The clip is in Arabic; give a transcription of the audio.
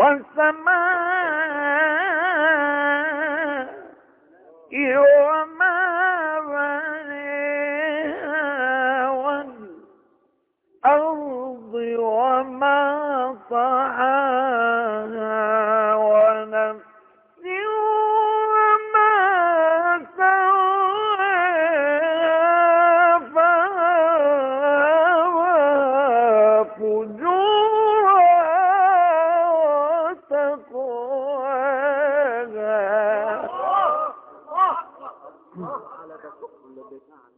والسماء وما بنيها والأرض وما طحاها ونفس وما سواها فجور الله على ده اللي بيتعمل